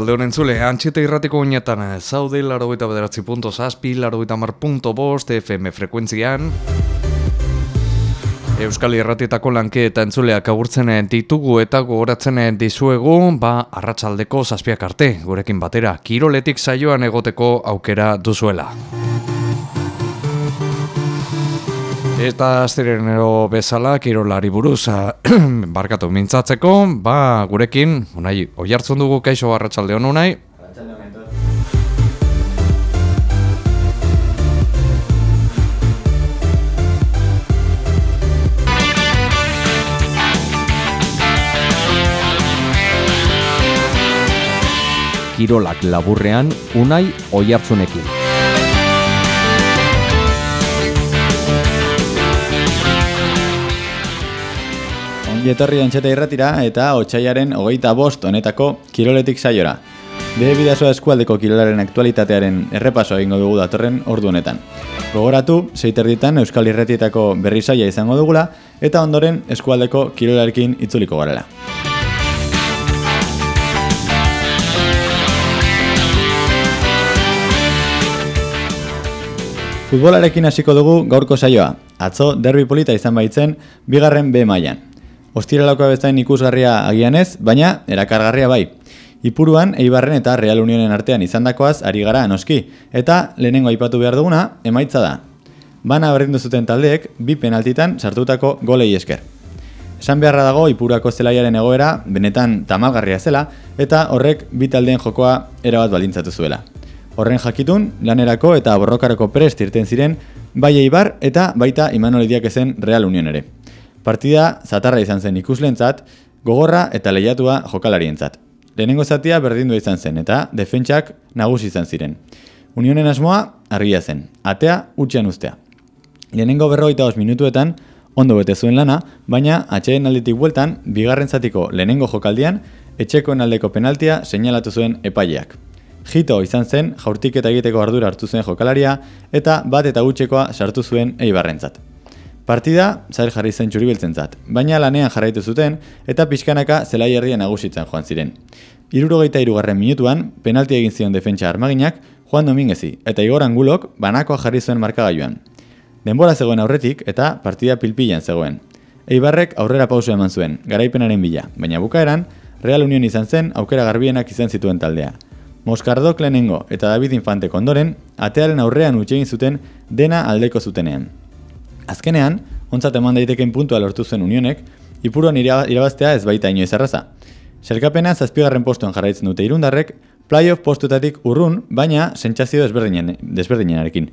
Arratxalde honen zule, antxeta irratiko oinetan, zaude laro eta bederatzi punto zazpi, laro eta mar punto bost, FM frekuentzian. Euskal Irratietako lanke eta entzuleak agurtzen ditugu eta gogoratzen dizuegu, ba, arratsaldeko zazpiak arte, gurekin batera, kiroletik saioan egoteko aukera duzuela. Eta asterenero bezala, kirolari buruz, barkatu mintzatzeko, ba, gurekin, unai, oi hartzun dugu kaixo arratsalde honu unai. Kirolak laburrean, unai oi Ongi antxeta irratira eta otxaiaren hogeita bost honetako kiroletik saiora. Bide bidazoa eskualdeko kirolaren aktualitatearen errepaso egingo dugu datorren ordu honetan. Gogoratu, seiterditan Euskal Irretietako berri saia izango dugula eta ondoren eskualdeko kirolarekin itzuliko garela. Futbolarekin hasiko dugu gaurko saioa. Atzo derbi polita izan baitzen bigarren B mailan. Ostiralako abestain ikusgarria agianez, baina erakargarria bai. Ipuruan, Eibarren eta Real Unionen artean izandakoaz ari gara noski, eta lehenengo aipatu behar duguna, emaitza da. Bana berdindu zuten taldeek, bi penaltitan sartutako golei esker. Esan beharra dago, Ipurako zelaiaren egoera, benetan tamalgarria zela, eta horrek bi taldeen jokoa erabat balintzatu zuela. Horren jakitun, lanerako eta borrokarako prest irten ziren, bai Eibar eta baita Imanolidiak ezen Real Union ere. Partida zatarra izan zen ikuslentzat, gogorra eta lehiatua jokalarientzat. Lehenengo zatia berdindu izan zen eta defentsak nagusi izan ziren. Unionen asmoa argia zen, atea utxean ustea. Lehenengo berroita os minutuetan ondo bete zuen lana, baina atxeen aldetik bueltan, bigarren zatiko lehenengo jokaldian, etxekoen aldeko penaltia seinalatu zuen epaileak. Jito izan zen, jaurtik eta egiteko ardura hartu zuen jokalaria, eta bat eta gutxekoa sartu zuen eibarrentzat. Partida, zail jarri zen txuri zat, baina lanean jarraitu zuten eta pixkanaka zelai herrian nagusitzen joan ziren. Irurogeita irugarren minutuan, penalti egin zion defentsa armaginak, Juan Dominguezi eta Igor Angulok banakoa jarri zuen markagailuan. Denbora zegoen aurretik eta partida pilpilan zegoen. Eibarrek aurrera pausu eman zuen, garaipenaren bila, baina bukaeran, Real Union izan zen aukera garbienak izan zituen taldea. Moscardok lehenengo eta David Infante kondoren, atearen aurrean utxegin zuten dena aldeko zutenean. Azkenean, ontzat eman daiteken puntua lortu zen unionek, ipuruan irabaztea ez baita inoiz erraza. Serkapena zazpigarren postuan jarraitzen dute irundarrek, playoff postutatik urrun, baina sentsazio desberdinen, desberdinenarekin.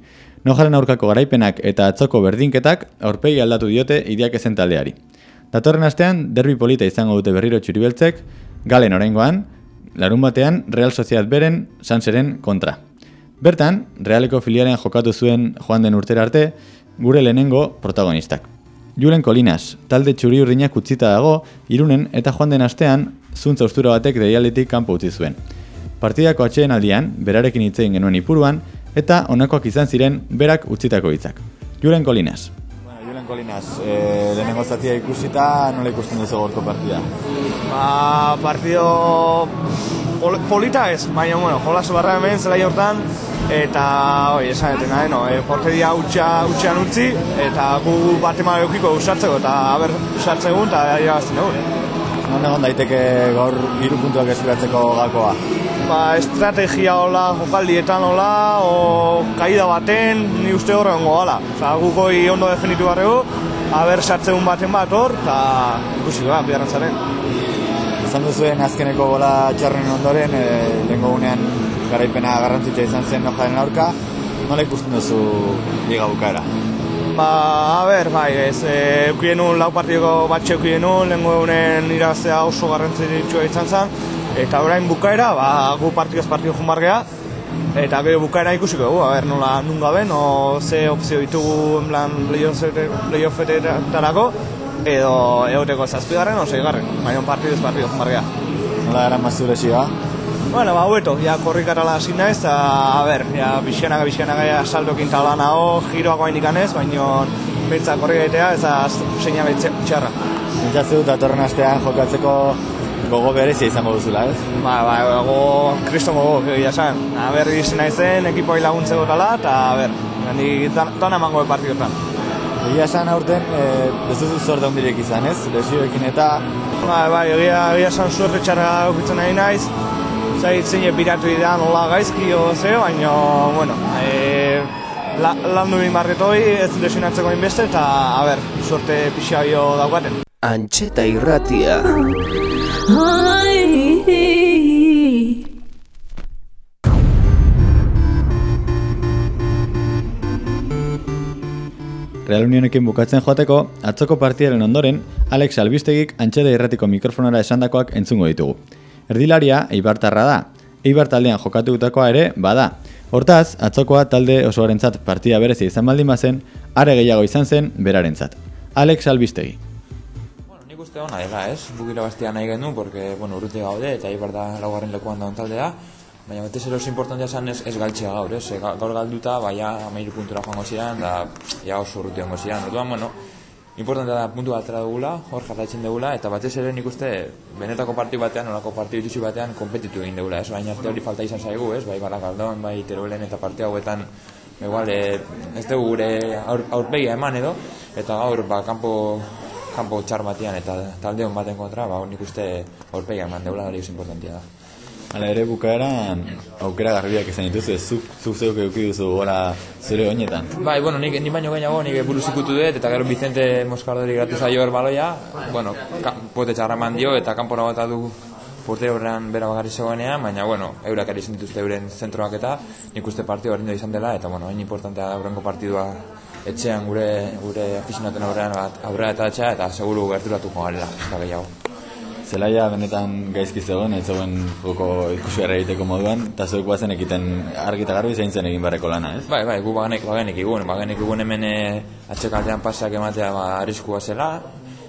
Nojaren aurkako garaipenak eta atzoko berdinketak aurpegi aldatu diote idiak ezen taldeari. Datorren astean, derbi polita izango dute berriro txuribeltzek, galen oraingoan, larun batean Real Sociedad beren sanseren kontra. Bertan, Realeko filiaren jokatu zuen joan den urtera arte, gure lehenengo protagonistak. Julen Kolinas, talde txuri urdinak utzita dago, irunen eta joan den astean, zuntza ustura batek deialetik kanpo utzi zuen. Partidako atxeen aldian, berarekin hitzein genuen ipuruan, eta honakoak izan ziren berak utzitako hitzak. Julen Kolinas. Bueno, Julen Kolinas, e, lehenengo zatia ikusita, nola ikusten duzu gorko partida? Ba, partido polita ez, baina, bueno, jolasu barra hemen, zela hortan, eta oi, esan eten nahi, no, e, porteria utxa, utxean utzi, eta gu bat ema eukiko usatzeko, eta haber usatzeko, eta irabazten dugu. Non egon daiteke gaur hiru puntuak eskuratzeko gakoa? Ba, estrategia hola, jokaldietan hola, o kaida baten, ni uste horren goala. Osa, gukoi ondo definitu barrego, haber sartzeun baten bat hor, eta ikusi gara, biharren zaren. Izan duzuen azkeneko gola txarren ondoren, e, lehenko gunean garaipena garrantzitsua izan zen nojaren aurka, nola ikusten duzu liga bukaera? Ba, a ber, bai, ez, e, eukien un lau partidoko batxe eukien un, egunen iraztea oso garrantzitsua izan zen, eta orain bukaera, ba, gu partidoz partido jumbargea, eta gero bukaera ikusiko dugu, a ber, nola nun gabe, no ze opzio ditugu en plan playoffetarako, edo egoteko zazpigarren, ose garren, baina partidoz partido jumbargea. Nola gara mazure? Bueno, ba, hueto, ja korrikarala hasi naiz, eta, a ber, ja, bixianaga, bixianaga, ja, saltokin talan hau, giroak bain ikanez, baina bintza korri gaitea, ez da seina txarra. Nintzatzu dut atorren astean jokatzeko gogo berezia izango duzula, ez? Ba, ba, go, kristo gogo, egia esan. A ber, izan naizen, ekipoi laguntze gotala, eta, a ber, gani, dan emango partidiotan. Egia esan aurten, e, ez duzu zorte handirik izan, ez? Lesioekin eta... Ba, ba, egia, egia esan suerte txarra okitzen nahi naiz. Zait zein piratu idean hola gaizki o baina, bueno, e, la, lan du inbarretoi, ez lesionatzeko inbeste, eta, a ber, suerte pixia bio daukaten. Antxeta irratia. Real Unionekin bukatzen joateko, atzoko partiaren ondoren, Alex Albistegik antxede irratiko mikrofonora esandakoak entzungo ditugu. Erdilaria, Eibartarra da. Eibar taldean jokatutakoa ere, bada. Hortaz, atzokoa talde osoarentzat partida berezi izan baldin bazen, are gehiago izan zen berarentzat. Alex Albistegi. Bueno, nik uste hona dela, ez? Guk irabaztia nahi gendu, porque, bueno, urruti gaude, eta Eibar da laugarren lekuan daun taldea, baina batez ere oso importantea esan ez, ez galtzea gaur, ez? Ga- Gaur galduta, baina amairu puntura joango ziren, da ja oso urruti hongo ziren. Orduan, bueno, importantea da puntu bat atera dugula, hor jarraitzen dugula, eta batez ere nik uste benetako partiu batean, olako partiu itxusi batean, kompetitu egin dugula, ez? Baina arte hori falta izan zaigu, ez? Bai Barakaldon, bai Teruelen eta parte hauetan Igual, eh, ez dugu gure aur, aurpegia eman edo, eta gaur, ba, kanpo, kanpo txar batean eta talde hon baten kontra, ba, nik uste aurpegia eman deula hori importantia da. Hala ere bukaeran aukera garbiak izan dituzu, zuk, zuk zeuk eduki duzu gora zure oinetan. Bai, bueno, nik, nik baino gehiago, nik buruz ikutu dut, eta gero Vicente Moscardori gratu zaio hor baloia, bueno, pote txarra eman dio, eta kanpora bat du porte horrean bera bagarri zegoenean, baina, bueno, eurak ere izan dituzte euren zentroak eta nik uste partio hori izan dela, eta, bueno, hain importantea da aurrengo partidua etxean gure gure aficionaten aurrean bat aurrera eta etxea, eta seguru gerturatuko garela, eta gehiago. Zelaia benetan gaizki zegoen, ez zegoen joko ikusi egiteko moduan, eta zuek guazen ekiten argi eta garbi zein zen egin barreko lana, ez? Bai, bai, gu bagenek, bagenek igun, bagenek igun hemen eh, atxekaldean pasak ematea ba, arriskua zela,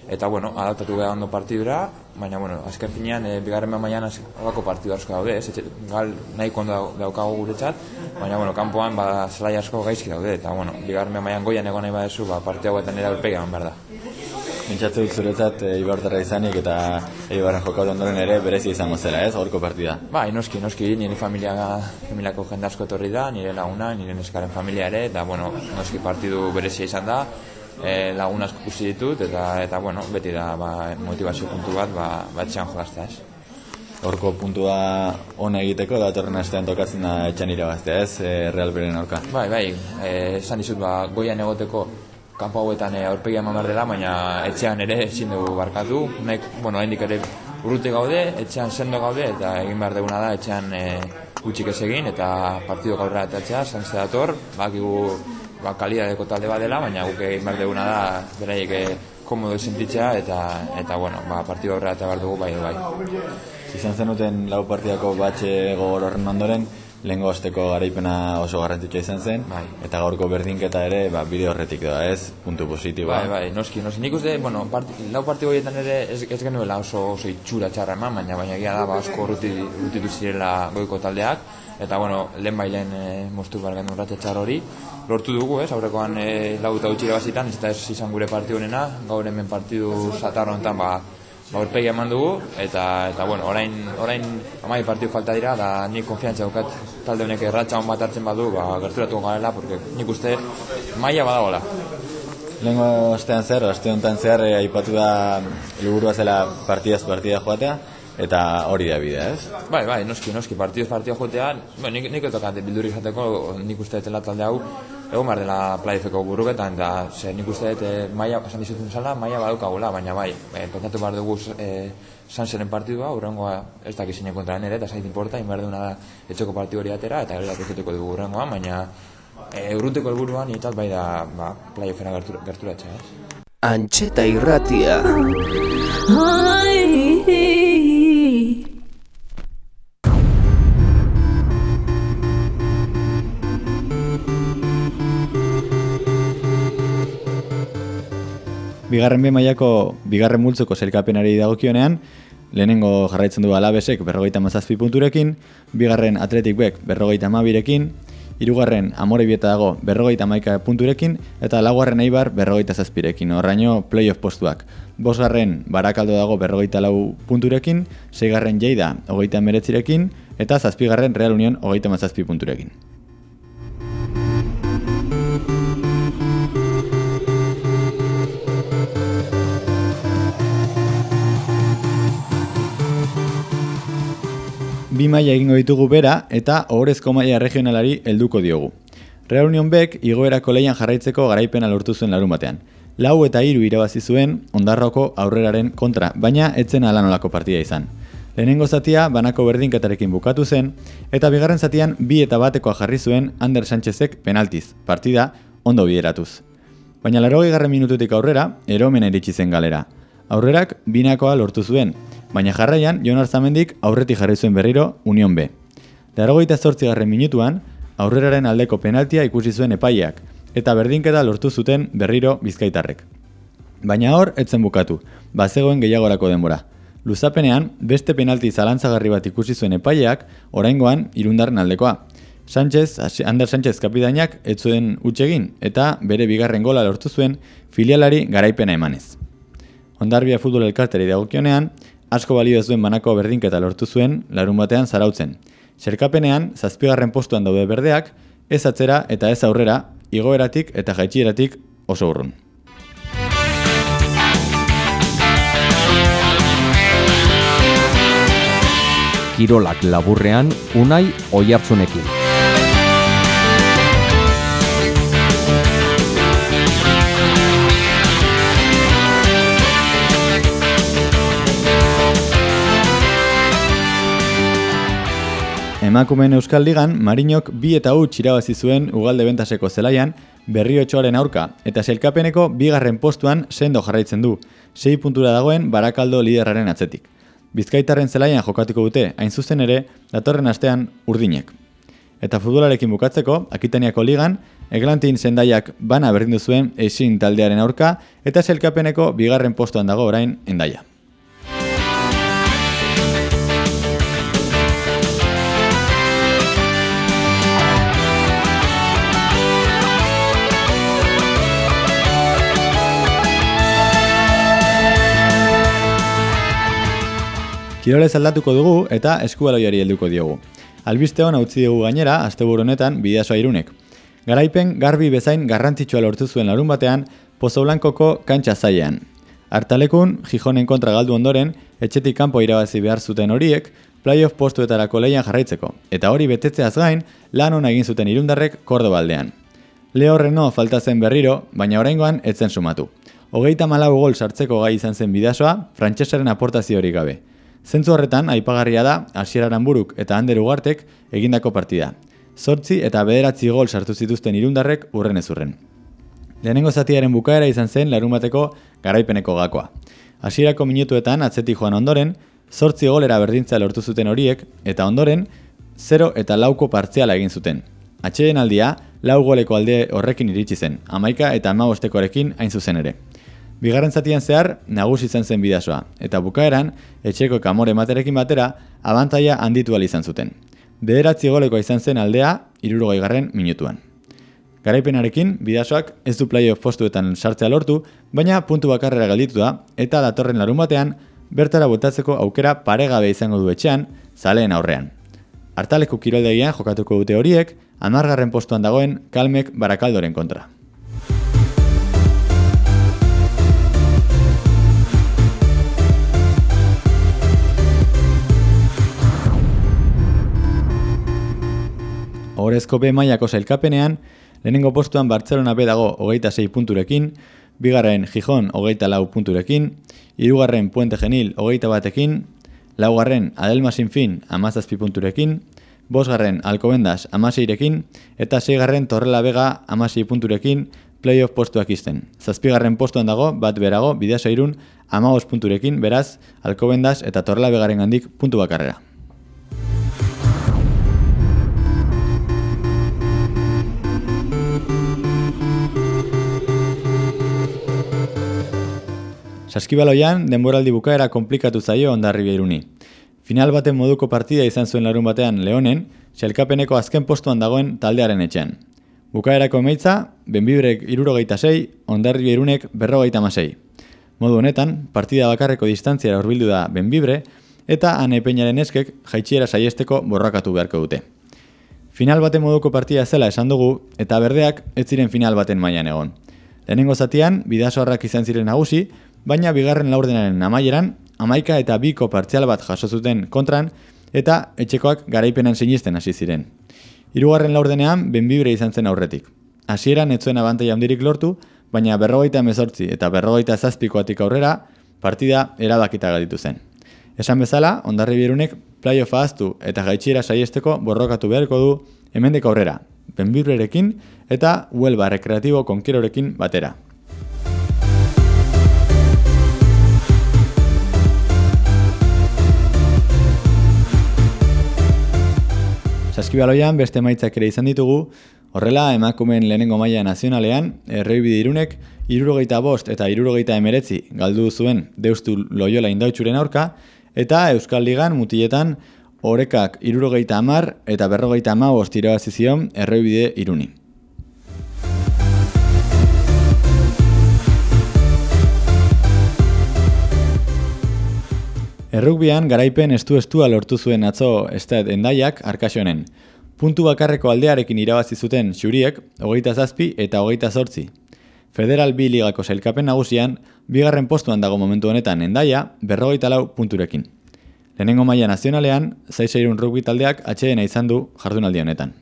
eta bueno, adaptatu gara ondo partidura, baina bueno, azken finean, e, bigarren mailan horako partidu asko daude, ez, etxe, gal nahiko ondo dau- daukagu guretzat, baina bueno, kanpoan ba, zelai asko gaizki daude, eta bueno, bigarren mailan goian egon nahi badezu, ba, partidu hauetan ere aurpegi eman behar da. Pentsatze dut zuretzat e, Ibartarra izanik eta Eibarren jokatu ondoren ere berezi izango zela, ez? Horko partida. Bai, noski, noski, nire familia, familiako jende asko etorri da, nire laguna, nire neskaren familia ere, eta, bueno, noski partidu berezia izan da, e, lagun asko ikusi ditut, eta, eta bueno, beti da ba, motivazio puntu bat, ba, batxean jolaztea, ez. Horko puntua ona egiteko datorren astean tokatzen da etxan irabaztea, ez? E, Real Beren aurka. Bai, bai, esan dizut, ba, goian egoteko kanpo hauetan e, aurpegia eman dela, baina etxean ere ezin dugu barkatu, nahi, bueno, haindik ere urruti gaude, etxean sendo gaude, eta egin behar duguna da, etxean e, gutxik ez egin, eta partidu gaurra eta etxea, zantzea dator, bakigu ba, kalidadeko talde bat dela, baina guk egin behar duguna da, beraiek e, komodo sentitzea, eta, eta bueno, ba, partidu gaurra eta behar dugu bai, bai. Izan zenuten lau partidako batxe gogor horren ondoren, lehengo osteko garaipena oso garrantzitsua izan zen, Bai. eta gaurko berdinketa ere, ba, bide horretik da, ez? Puntu positiboa. Bai, bai, noski, noski. Nik uste, bueno, parti, lau partidu horietan ere ez, ez genuela oso, oso itxura txarra eman, baina baina egia da, ba, asko urruti, zirela goiko taldeak, eta, bueno, lehen bailen e, moztu behar genuen urratxe txar hori, lortu dugu, ez, aurrekoan e, lau eta utxire bazitan, ez da ez izan gure partidu honena, gaur hemen partidu satar honetan, ba, ba aurpegi eman dugu, eta, eta bueno, orain, orain amai partidu falta dira, da nik konfiantza daukat talde honek erratxa hon bat hartzen badu, ba, gerturatu garela, porque nik uste maila badagoela. Lehengo astean zer, aste honetan zehar eh, aipatu da helburua zela partidaz partida joatea, eta hori da bidea, ez? Bai, bai, noski, noski, partiduz partida jotean, bueno, nik, nik etokate bilduri jateko, nik uste dela talde hau, egon behar dela plaifeko buruketan, da, ze nik uste dut, e, maia, esan dizutun zala, maia badaukagula, baina bai, e, pentsatu behar dugu e, Sanseren partidua, urrengoa ez dakizinen kontra ere, eta zait importa, inbar duna da etxoko partidu hori atera, eta gero dakizuteko dugu urrengoa, baina e, urruteko helburuan nietat bai da, ba, plaifera gertura, gerturatzea, ez? Antxeta irratia. Bigarren bi mailako bigarren multzoko zelkapenari dagokionean, lehenengo jarraitzen du alabesek berrogeita mazazpi punturekin, bigarren atletik bek berrogeita amabirekin, irugarren amore bieta dago berrogeita maika punturekin, eta laugarren eibar berrogeita zazpirekin, horraino playoff postuak. Bosgarren barakaldo dago berrogeita lau punturekin, seigarren jeida hogeita meretzirekin, eta zazpigarren Real Union hogeita mazazpi punturekin. Bi maila egingo ditugu bera eta ohorezko maila regionalari helduko diogu. Real Union Bek igoerako leian jarraitzeko garaipena lortu zuen larun batean. Lau eta hiru irabazi zuen ondarroko aurreraren kontra, baina etzen alanolako partida izan. Lehenengo zatia banako berdinketarekin bukatu zen, eta bigarren zatian bi eta batekoa jarri zuen Ander Sánchezek penaltiz, partida ondo bideratuz. Baina laro garren minututik aurrera, eromen eritsi zen galera. Aurrerak binakoa lortu zuen, baina jarraian Jon Arzamendik aurretik jarri zuen berriro Union B. Darogeita garren minutuan, aurreraren aldeko penaltia ikusi zuen epaileak, eta berdinketa lortu zuten berriro bizkaitarrek. Baina hor, etzen bukatu, bazegoen gehiagorako denbora. Luzapenean, beste penalti zalantzagarri bat ikusi zuen epaileak, oraingoan irundarren aldekoa. Sánchez, Ander Sánchez kapitainak ez zuen utxegin, eta bere bigarren gola lortu zuen filialari garaipena emanez. Ondarbia futbol elkarteri dagokionean, asko balio ez duen banako berdinketa lortu zuen larun batean zarautzen. Zerkapenean, zazpigarren postuan daude berdeak, ez atzera eta ez aurrera, igoeratik eta jaitxieratik oso urrun. Kirolak laburrean, unai oiartzunekin. Emakumeen Euskal Ligan, Marinok bi eta huts irabazi zuen ugalde bentaseko zelaian, berri otxoaren aurka, eta selkapeneko bigarren postuan sendo jarraitzen du, sei puntura dagoen barakaldo liderraren atzetik. Bizkaitarren zelaian jokatuko dute, hain zuzen ere, datorren astean urdinek. Eta futbolarekin bukatzeko, Akitaniako ligan, Eglantin zendaiak bana berdindu zuen ezin taldearen aurka, eta selkapeneko bigarren postuan dago orain endaia. Kirolez aldatuko dugu eta eskubaloiari helduko diogu. Albiste hona utzi dugu gainera, asteburu honetan bidasoa irunek. Garaipen garbi bezain garrantzitsua lortu zuen larun batean, Pozo Blankoko kantxa zailean. Artalekun, Gijonen kontra galdu ondoren, etxetik kanpo irabazi behar zuten horiek, playoff postuetarako leian jarraitzeko, eta hori betetzeaz gain, lan hona egin zuten irundarrek kordo baldean. Leo Reno falta zen berriro, baina oraingoan etzen sumatu. Hogeita malau gol sartzeko gai izan zen bidasoa, frantsesaren aportazio hori gabe. Zentzu horretan, aipagarria da, Asieraran buruk eta Ander Ugartek egindako partida. Zortzi eta bederatzi gol sartu zituzten irundarrek urren ezurren. Lehenengo zatiaren bukaera izan zen larumateko garaipeneko gakoa. Hasierako minutuetan atzeti joan ondoren, zortzi golera berdintza lortu zuten horiek, eta ondoren, 0 eta lauko partziala egin zuten. Atxeen aldia, lau goleko alde horrekin iritsi zen, amaika eta amabostekorekin hain zuzen ere. Bigarren zatian zehar, nagusi izan zen bidasoa, eta bukaeran, etxeko kamore materekin batera, abantaia handitu izan zuten. Bederatzi goleko izan zen aldea, irurogoi garren minutuan. Garaipenarekin, bidasoak ez du playoff postuetan sartzea lortu, baina puntu bakarrera galditu da, eta datorren larun batean, bertara botatzeko aukera paregabe izango du etxean, zaleen aurrean. Artaleko kiroldegian jokatuko dute horiek, amargarren postuan dagoen kalmek barakaldoren kontra. Horezko B mailako zailkapenean, lehenengo postuan Bartzelona B dago hogeita sei punturekin, bigarren Gijon hogeita lau punturekin, irugarren Puente Genil hogeita batekin, laugarren Adelma Sinfin amazazpi punturekin, bosgarren Alkobendas amaseirekin, eta seigarren Torrela Vega amasei punturekin, playoff postuak izten. Zazpigarren postuan dago, bat berago, bidea irun, amagos punturekin, beraz, Alkobendas eta Torrela Vegaren gandik puntu bakarrera. Saskibaloian, denboraldi bukaera komplikatu zaio ondarri behiruni. Final baten moduko partida izan zuen larun batean Leonen, Txelkapeneko azken postuan dagoen taldearen etxean. Bukaerako emaitza, benbibrek irurogeita sei, ondarri irunek berrogeita masei. Modu honetan, partida bakarreko distantziara horbildu da benbibre, eta ane peinaren eskek jaitxiera saiesteko borrakatu beharko dute. Final baten moduko partida zela esan dugu, eta berdeak ez ziren final baten mailan egon. Lehenengo zatian, bidasoarrak izan ziren nagusi, baina bigarren laurdenaren amaieran, amaika eta biko partzial bat jaso zuten kontran, eta etxekoak garaipenan sinisten hasi ziren. Hirugarren laurdenean, benbibre izan zen aurretik. Hasieran ez zuen abantaia handirik lortu, baina berrogeita emezortzi eta berrogeita zazpikoatik aurrera, partida erabakita gaditu zen. Esan bezala, ondarri birunek playoff ahaztu eta gaitxiera saiesteko borrokatu beharko du hemendik aurrera, benbibrerekin eta huelba rekreatibo konkirorekin batera. Saskibaloian beste maitzak ere izan ditugu, horrela emakumeen lehenengo maila nazionalean, errebide irunek, irurogeita bost eta irurogeita emeretzi galdu zuen deustu loiola indautxuren aurka, eta Euskal Ligan mutiletan orekak irurogeita amar eta berrogeita ama bost irabazizion errebide iruni. Errukbian garaipen estu-estua lortu zuen atzo estat endaiak arkasonen. Puntu bakarreko aldearekin irabazi zuten xuriek, hogeita zazpi eta hogeita zortzi. Federal B ligako sailkapen nagusian, bigarren postuan dago momentu honetan endaia, berrogeita lau punturekin. Lehenengo maila nazionalean, zaizeirun rugby taldeak atxedena izan du jardunaldi honetan.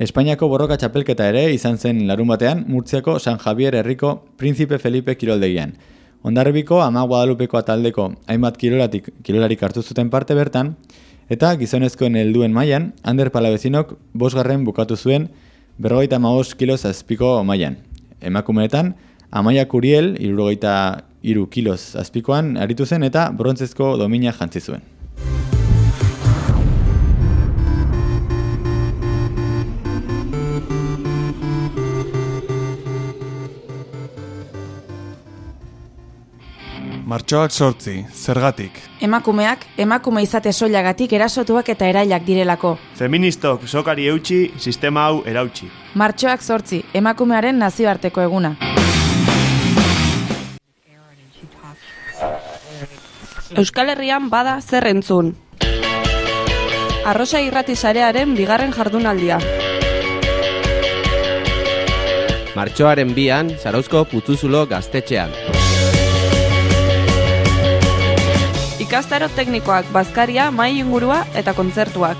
Espainiako borroka txapelketa ere izan zen larun batean Murtziako San Javier Herriko Príncipe Felipe kiroldegian. Ondarribiko ama Guadalupeko taldeko hainbat kirolatik kirolarik hartu zuten parte bertan, eta gizonezkoen helduen mailan Ander Palabezinok bosgarren bukatu zuen berrogeita maos kiloz azpiko mailan. Emakumeetan, Amaia Kuriel, irurogeita iru kiloz azpikoan, aritu zen eta brontzezko domina jantzi zuen. Martxoak sortzi, zergatik. Emakumeak, emakume izate soilagatik erasotuak eta erailak direlako. Feministok sokari eutxi, sistema hau erautxi. Martxoak sortzi, emakumearen nazioarteko eguna. Euskal Herrian bada zer entzun. Arrosa irrati sarearen bigarren jardunaldia. Martxoaren bian, Zarauzko Putzuzulo gaztetxean. Ikastaro teknikoak, bazkaria, mai ingurua eta kontzertuak.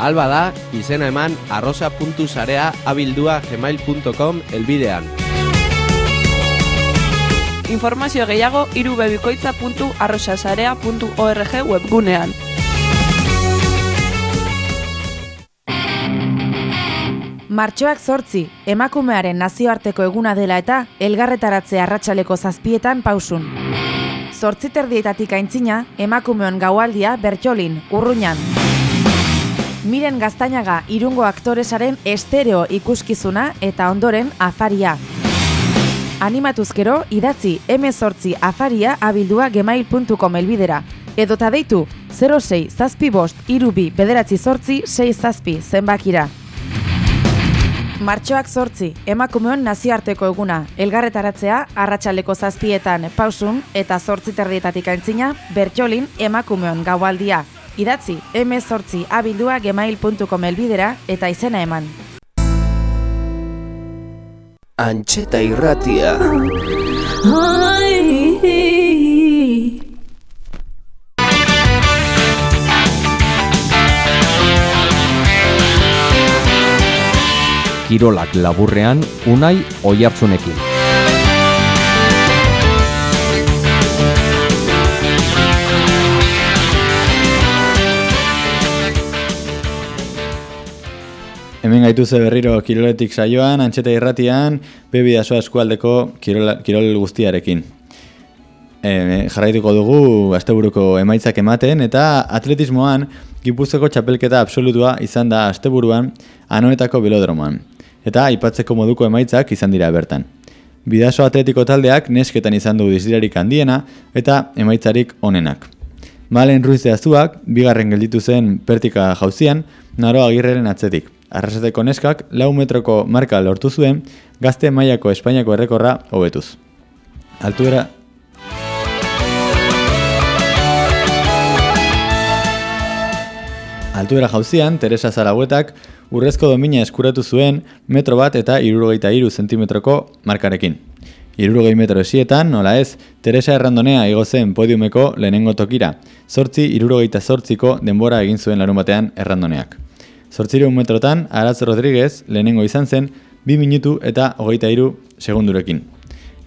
Alba da, izena eman arrosa.sarea abildua gmail.com elbidean. Informazio gehiago irubebikoitza.arrosasarea.org webgunean. Martxoak zortzi, emakumearen nazioarteko eguna dela eta elgarretaratze arratsaleko zazpietan pausun. Zortzi terdietatik aintzina, emakumeon gaualdia bertxolin, urruñan. Miren gaztainaga irungo aktoresaren estereo ikuskizuna eta ondoren afaria. Animatuzkero idatzi M8 afaria abildua gemail.com elbidera. Edota deitu 06 zazpi bost irubi bederatzi zortzi 6 zazpi zenbakira. Martxoak zortzi, emakumeon nazioarteko eguna, elgarretaratzea, arratsaleko zazpietan pausun eta zortzi terdietatik aintzina, bertxolin emakumeon gaualdia. Idatzi, m zortzi abildua gemail.com elbidera eta izena eman. Antxeta irratia. Kirolak laburrean, unai oihartzunekin. Hemen gaituze berriro kiroletik saioan, antxeta irratian, bebidasoa eskualdeko kirol, kirol guztiarekin. E, jarraituko dugu asteburuko emaitzak ematen eta atletismoan Gipuzkoako txapelketa absolutua izan da asteburuan anoetako belodromoan. Eta aipatzeko moduko emaitzak izan dira bertan. Bidaso atletiko taldeak nesketan izan du dizirarik handiena eta emaitzarik onenak. Malen Ruiz Azuak, bigarren gelditu zen pertika jauzian, naro agirreren atzetik. Arrasateko neskak, lau metroko marka lortu zuen, gazte mailako Espainiako errekorra hobetuz. Altuera... Altuera jauzian, Teresa Zaragoetak urrezko domina eskuratu zuen metro bat eta irurogeita iru zentimetroko markarekin. Irurogei metro esietan, nola ez, Teresa Errandonea igo zen podiumeko lehenengo tokira, sortzi irurogeita sortziko denbora egin zuen larun batean Errandoneak. Sortzireun metrotan, Araz Rodríguez lehenengo izan zen, bi minutu eta hogeita iru segundurekin.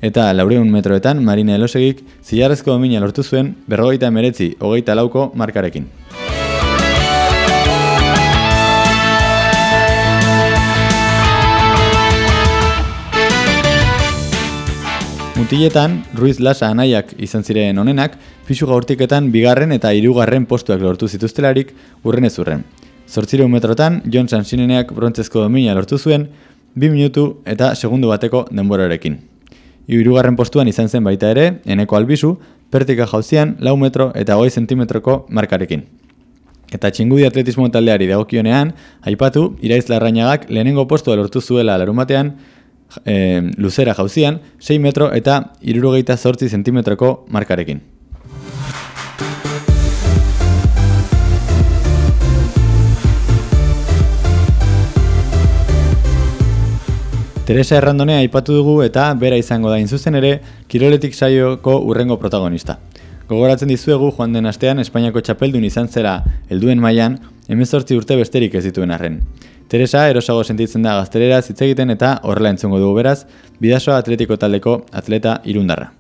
Eta laureun metroetan, Marina Elosegik zilarrezko domina lortu zuen berrogeita emeretzi hogeita lauko markarekin. Mutiletan, Ruiz Lasa anaiak izan ziren honenak, pixu gaurtiketan bigarren eta hirugarren postuak lortu zituztelarik urren ez urren. Zortzireun metrotan, John Sansineneak brontzezko domina lortu zuen, bi minutu eta segundu bateko denborarekin. Hirugarren postuan izan zen baita ere, eneko albizu, pertika jauzian, lau metro eta goi zentimetroko markarekin. Eta txingudi atletismo taldeari dagokionean, aipatu, iraiz larrainagak lehenengo postua lortu zuela larun batean, e, luzera jauzian, 6 metro eta irurogeita zortzi zentimetroko markarekin. Teresa Errandonea aipatu dugu eta bera izango da inzuzen ere kiroletik saioko urrengo protagonista. Gogoratzen dizuegu joan den astean Espainiako txapeldun izan zera helduen mailan, hemezortzi urte besterik ez dituen arren. Teresa erosago sentitzen da gazterera hitz egiten eta horrela entzungo dugu beraz, bidasoa atletiko taldeko atleta irundarra.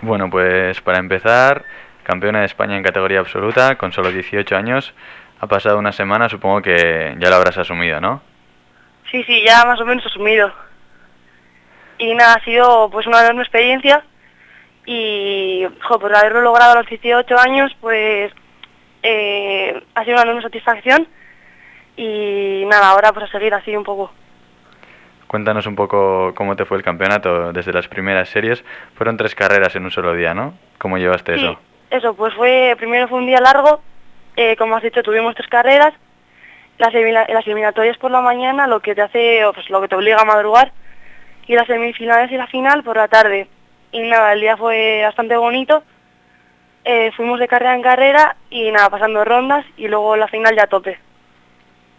Bueno, pues para empezar, campeona de España en categoría absoluta, con solo 18 años. Ha pasado una semana, supongo que ya lo habrás asumido, ¿no? Sí, sí, ya más o menos asumido. Y nada, ha sido pues una enorme experiencia y jo, por haberlo logrado a los 18 años, pues eh, ha sido una enorme satisfacción y nada, ahora pues a seguir así un poco. Cuéntanos un poco cómo te fue el campeonato desde las primeras series. Fueron tres carreras en un solo día, ¿no? ¿Cómo llevaste Sí, eso? eso, pues fue, primero fue un día largo, eh, como has dicho, tuvimos tres carreras, las, elimina- las eliminatorias por la mañana, lo que te hace, pues lo que te obliga a madrugar, y las semifinales y la final por la tarde. Y nada, el día fue bastante bonito, eh, fuimos de carrera en carrera y nada, pasando rondas y luego la final ya a tope.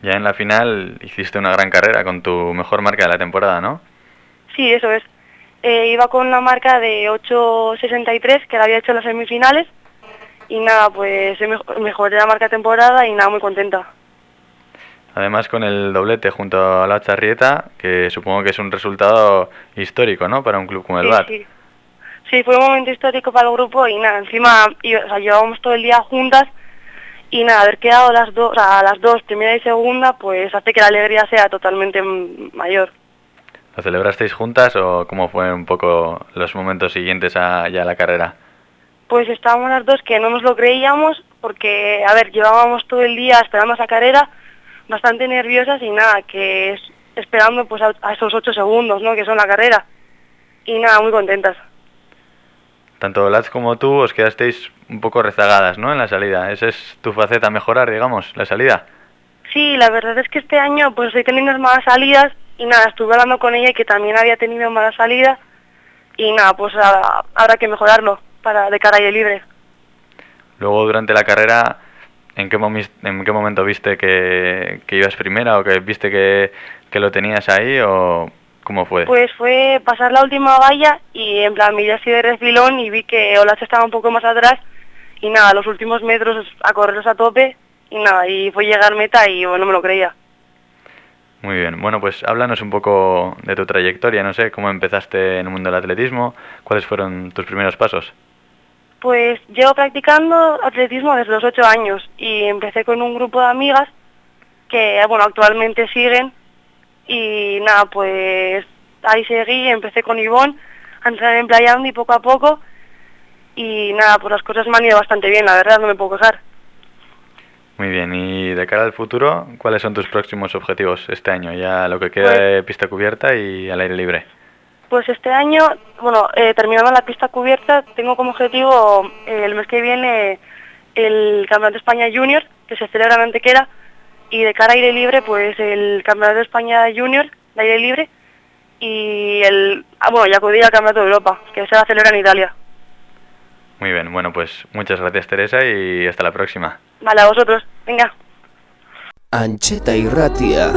Ya en la final hiciste una gran carrera con tu mejor marca de la temporada, ¿no? Sí, eso es. Eh, iba con la marca de 8.63 que la había hecho en las semifinales y nada, pues mejoré la marca de temporada y nada, muy contenta. Además con el doblete junto a la Charrieta, que supongo que es un resultado histórico, ¿no? Para un club como el Sí, BAT. sí. Sí, fue un momento histórico para el grupo y nada, encima y- o sea, llevábamos todo el día juntas y nada, haber quedado las dos, o sea, las dos, primera y segunda, pues hace que la alegría sea totalmente mayor. ¿Lo celebrasteis juntas o cómo fue un poco los momentos siguientes a ya la carrera? Pues estábamos las dos que no nos lo creíamos porque, a ver, llevábamos todo el día esperando esa carrera, bastante nerviosas y nada, que es esperando pues a, a esos ocho segundos, ¿no? Que son la carrera. Y nada, muy contentas. Tanto Laz como tú os quedasteis un poco rezagadas, ¿no? En la salida. Esa es tu faceta mejorar, digamos, la salida. Sí, la verdad es que este año pues estoy teniendo malas salidas y nada, estuve hablando con ella y que también había tenido malas salidas y nada, pues a- habrá que mejorarlo para de cara a libre. Luego durante la carrera, ¿en qué, en qué momento viste que, que ibas primera o que viste que, que lo tenías ahí o cómo fue? Pues fue pasar la última valla y en plan miré así de refilón y vi que Olache estaba un poco más atrás y nada, los últimos metros a correrlos a tope y nada, y fue llegar meta y bueno, no me lo creía. Muy bien. Bueno, pues háblanos un poco de tu trayectoria, no sé, cómo empezaste en el mundo del atletismo, cuáles fueron tus primeros pasos. Pues llevo practicando atletismo desde los 8 años y empecé con un grupo de amigas que, bueno, actualmente siguen y nada, pues ahí seguí, empecé con Ivonne a entrar en Playa Andy poco a poco y nada, pues las cosas me han ido bastante bien, la verdad, no me puedo quejar. Muy bien, y de cara al futuro, ¿cuáles son tus próximos objetivos este año? Ya lo que queda de pista cubierta y al aire libre. Pues este año, bueno, eh, terminando la pista cubierta, tengo como objetivo eh, el mes que viene el Campeonato de España Junior, que se celebra en Antequera, y de cara a aire libre, pues el Campeonato de España Junior de aire libre, y el, ah, bueno, ya acudir al Campeonato de Europa, que se va a celebrar en Italia. Muy bien, bueno, pues muchas gracias Teresa y hasta la próxima. Vale, a vosotros, venga. Ancheta irratia.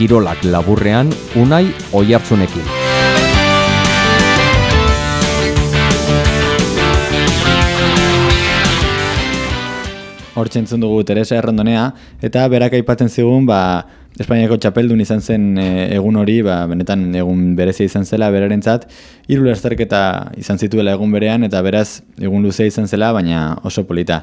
Kirolak laburrean Unai Oiartzunekin. Hortxe entzun dugu Teresa Errondonea, eta berak aipatzen zigun, ba, Espainiako txapeldun izan zen e, egun hori, ba, benetan egun berezia izan zela berarentzat, hiru lasterketa izan zituela egun berean, eta beraz egun luzea izan zela, baina oso polita.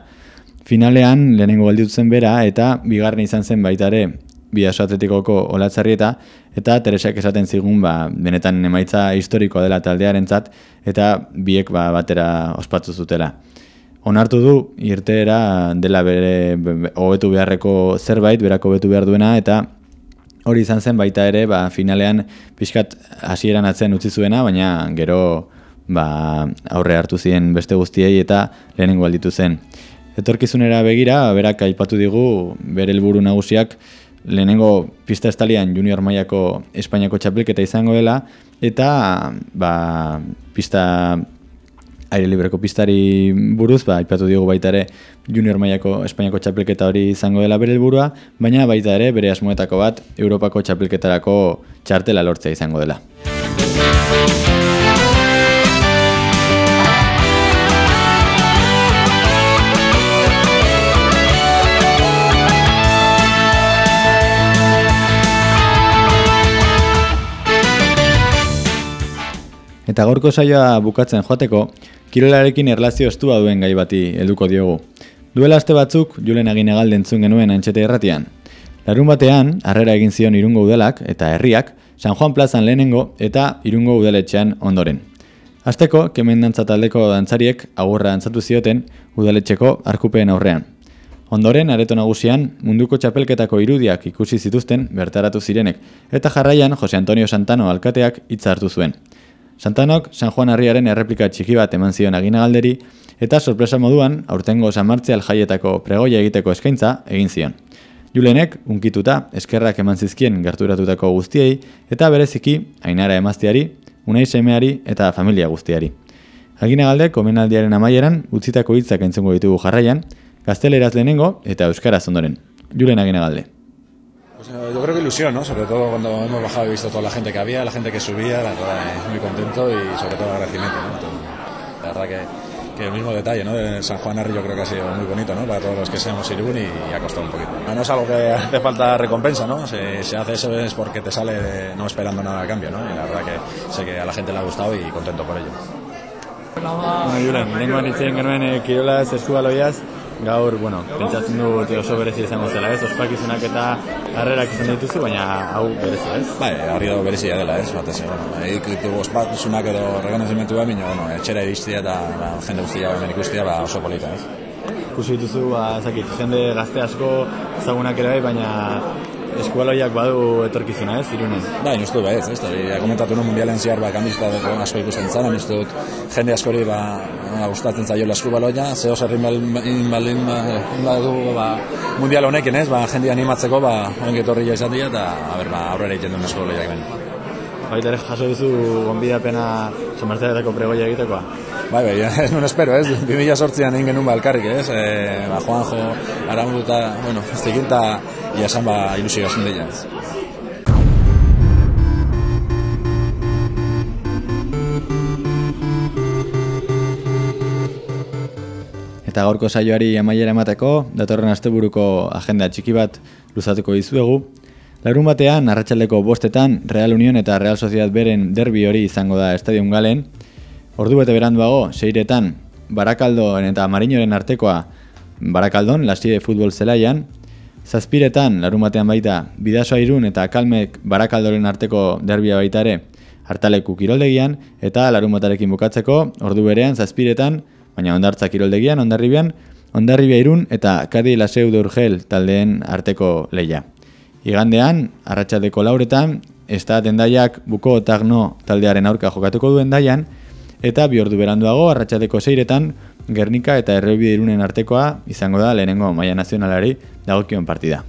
Finalean, lehenengo zen bera, eta bigarren izan zen baita ere, biaso atletikoko olatzarrieta, eta Teresak esaten zigun, ba, benetan emaitza historikoa dela taldearentzat, eta biek ba, batera ospatu zutela onartu du irteera dela bere hobetu beharreko zerbait, berako hobetu behar duena, eta hori izan zen baita ere, ba, finalean pixkat hasieran atzen utzi zuena, baina gero ba, aurre hartu ziren beste guztiei eta lehenengo alditu zen. Etorkizunera begira, berak aipatu digu, bere helburu nagusiak, lehenengo pista estalian junior mailako Espainiako txapelketa izango dela, eta ba, pista aire libreko pistari buruz, ba, ipatu diogu baita ere junior mailako Espainiako txapelketa hori izango dela bere helburua, baina baita ere bere asmoetako bat Europako txapelketarako txartela lortzea izango dela. Eta gorko saioa bukatzen joateko, kirolarekin erlazio estua duen gai bati helduko diogu. Duela aste batzuk, Julen egin egaldentzun genuen antxete erratian. Larun batean, harrera egin zion irungo udelak eta herriak, San Juan plazan lehenengo eta irungo udaletxean ondoren. Azteko, kemendantza taldeko dantzariek agurra dantzatu zioten udaletxeko arkupeen aurrean. Ondoren, areto nagusian, munduko txapelketako irudiak ikusi zituzten bertaratu zirenek, eta jarraian Jose Antonio Santano alkateak hitza hartu zuen. Santanok San Juan Arriaren erreplika txiki bat eman zion aginagalderi eta sorpresa moduan aurtengo San Martzial jaietako pregoia egiteko eskaintza egin zion. Julenek, unkituta, eskerrak eman zizkien gerturatutako guztiei eta bereziki ainara emazteari, unai semeari eta familia guztiari. Aginagalde, komenaldiaren amaieran, utzitako hitzak entzengo ditugu jarraian, gazteleraz lehenengo eta euskaraz ondoren. Julen aginagalde. Eh, yo creo que ilusión, ¿no? Sobre todo cuando hemos bajado y visto toda la gente que había, la gente que subía, la verdad, eh, muy contento y sobre todo agradecimiento, ¿no? La verdad que, que el mismo detalle, ¿no? De San Juan Arri yo creo que ha sido muy bonito, ¿no? Para todos los que seamos Irún y, y ha costado un poquito. No es algo que hace falta recompensa, ¿no? Si se hace eso es porque te sale de, no esperando nada a cambio, ¿no? Y la verdad que sé que a la gente le ha gustado y contento por ello. Bueno, Julen, lenguan itzen genuen kirolaz eskubaloiaz, gaur, bueno, pentsatzen du oso berezi izango zela, ez? Ospakizunak eta harrerak izan dituzu, baina hau berezi, ez? Bai, harri dago berezia dela, ez? Batez, bueno, egik ditugu ospakizunak edo rekonozimentu bat, baina, bueno, etxera iristia eta ba, jende guztia hemen ikustia, ba, oso polita, ez? Ikusi dituzu, ba, zakit, jende gazte asko ezagunak ere bai, baina eskualoiak badu etorkizuna, ez, irunen? Bai, uste bai, ez, ez, da, komentatu nuen mundialen ziar, ba, kandizta dut asko ikusten zan, uste dut jende askori, ba, gustatzen zaio eskubaloia, zeo zerrin baldin badu, ba, mundial honekin, ez, ba, jende animatzeko, ba, ongi etorri izan dira, eta, a ber, ba, aurrera egiten duen eskubaloiak ben. Baita ere jaso duzu gonbidapena somartzaretako pregoia egitekoa? Bai, bai, ez nun espero, ez, 2000 sortzian egin genuen ba elkarrik, ez, e, ba, Juanjo, Araundu eta, bueno, ez esan ba, ilusio gasun dira, ez. Eta gaurko saioari amaiera emateko, datorren asteburuko agenda txiki bat luzatuko dizuegu. Larun batean, arratsaldeko bostetan, Real Union eta Real Sociedad beren derbi hori izango da Estadion Galen. Ordu bete beranduago, seiretan, Barakaldoen eta Marinoren artekoa Barakaldon, lastide futbol zelaian. Zazpiretan, larun batean baita, bidasoa irun eta kalmek barakaldoren arteko derbia baita ere, hartaleku kiroldegian, eta larun batarekin bukatzeko, ordu berean, zazpiretan, baina ondartza kiroldegian, ondarribian, ondarribia irun eta kadi laseu urgel taldeen arteko leia. Igandean, arratsaldeko lauretan, Esta tendaiak buko tagno taldearen aurka jokatuko duen daian, eta bi ordu beranduago arratsaldeko seiretan Gernika eta Errebide irunen artekoa izango da lehenengo maia nazionalari dagokion partida.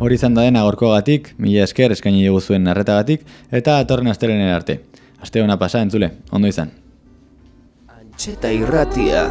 Hori izan da dena gatik, mila esker eskaini dugu zuen narretagatik, eta atorren astelenen arte. Aste hona pasa, entzule, ondo izan. Antxeta irratia.